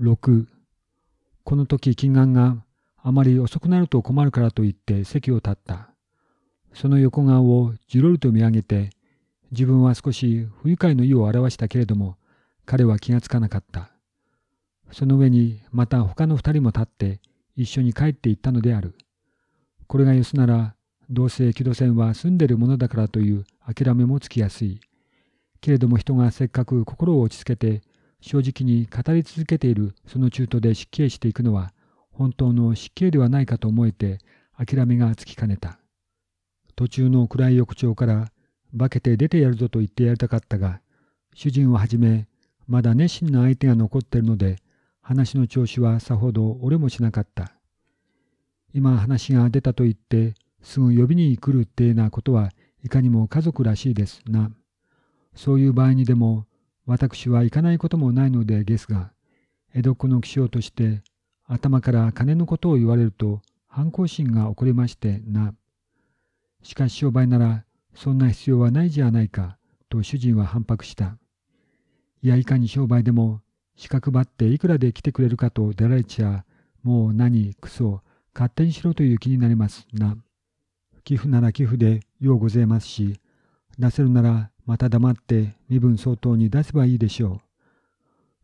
6この時金眼があまり遅くなると困るからと言って席を立った。その横顔をじろりと見上げて自分は少し不愉快の意を表したけれども彼は気がつかなかった。その上にまた他の二人も立って一緒に帰っていったのである。これがよすならどうせ木戸線は住んでるものだからという諦めもつきやすい。けれども人がせっかく心を落ち着けて正直に語り続けているその中途で失敬していくのは本当の失敬ではないかと思えて諦めがつきかねた。途中の暗い浴場から化けて出てやるぞと言ってやりたかったが主人をはじめまだ熱心な相手が残っているので話の調子はさほど俺もしなかった。今話が出たと言ってすぐ呼びに来るってなことはいかにも家族らしいですな。そういう場合にでも私は行かないこともないのでですが、江戸っ子の気象として頭から金のことを言われると反抗心が起こりましてな。しかし商売ならそんな必要はないじゃないかと主人は反発した。いやいかに商売でも資格ばっていくらで来てくれるかと出られちゃもう何クソ勝手にしろという気になりますな。寄付なら寄付でようございますし、出せるならまた黙って身分相当に出せばいいでしょ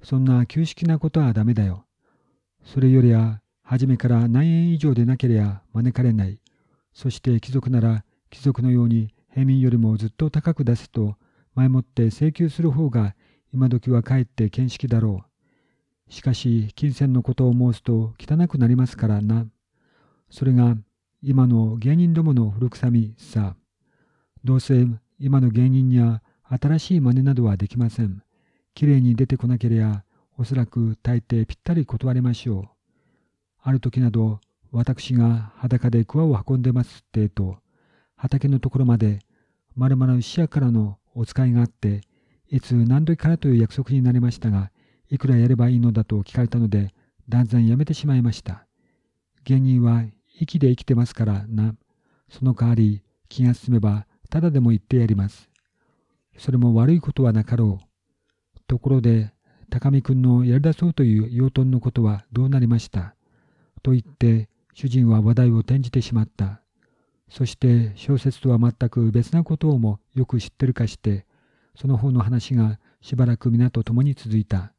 う。そんな旧式なことはダメだよ。それよりは、初めから何円以上でなければ招かれない。そして貴族なら貴族のように平民よりもずっと高く出すと前もって請求する方が今時はかえって見識だろう。しかし金銭のことを申すと汚くなりますからな。それが今の芸人どもの古臭みさ。どうせ今の芸人には新しい真似などはできません。きれいに出てこなければ、おそらく大抵ぴったり断りましょう。ある時など、私が裸で桑を運んでますってと、畑のところまで、まるまる視野からのお使いがあって、いつ何時からという約束になりましたが、いくらやればいいのだと聞かれたので、断然やめてしまいました。芸人は息で生きてますからな。その代わり気が進めばただでも言ってやります。それも悪いことはなかろう。ところで、高見くんのやり出そうという養豚のことはどうなりました？と言って、主人は話題を転じてしまった。そして小説とは全く別なことをもよく知ってるかして、その方の話がしばらく皆と共に続いた。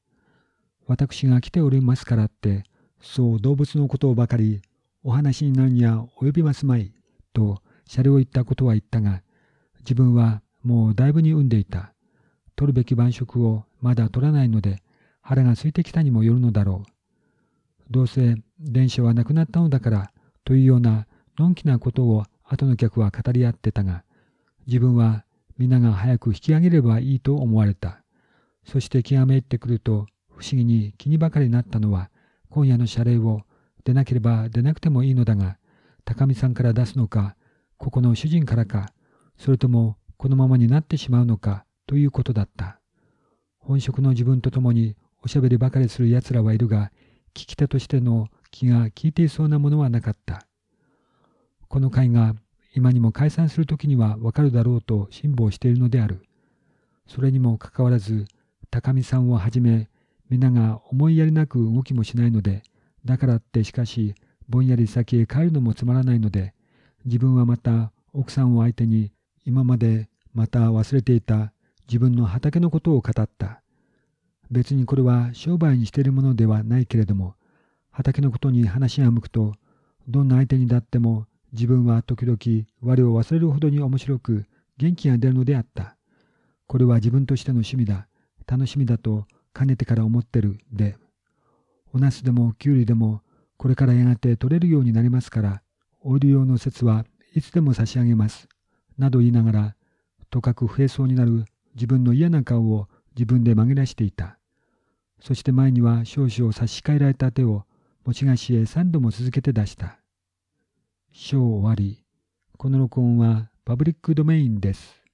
私が来ておりますからって、そう動物のことをばかりお話になるには及びますまい、とシャレを言ったことは言ったが、自分はもうだいぶに産んでいた。取るべき晩食をまだ取らないので、腹が空いてきたにもよるのだろう。どうせ電車はなくなったのだから、というようなのんきなことを後の客は語り合ってたが、自分は皆が早く引き上げればいいと思われた。そして気がめいってくると、不思議に気にばかりなったのは、今夜の謝礼を出なければ出なくてもいいのだが、高見さんから出すのか、ここの主人からか、それともこのままになってしまうのかということだった。本職の自分と共におしゃべりばかりする奴らはいるが、聞き手としての気が利いていそうなものはなかった。この会が今にも解散するときにはわかるだろうと辛抱しているのである。それにもかかわらず、高見さんをはじめ、皆が思いやりなく動きもしないので、だからってしかし、ぼんやり先へ帰るのもつまらないので、自分はまた奥さんを相手に今までまた忘れていた自分の畑のことを語った。別にこれは商売にしているものではないけれども、畑のことに話が向くと、どんな相手にだっても自分は時々我を忘れるほどに面白く元気が出るのであった。これは自分としての趣味だ、楽しみだとかねてから思ってるで、おナスでもキュウリでもこれからやがて取れるようになりますから、オイル用の説はいつでも差し上げます。など言いながら、とかく不平そうになる自分の嫌な顔を自分で紛らしていた。そして前には少々差し替えられた手を持ち菓子へ三度も続けて出した。章終わり。この録音はパブリックドメインです。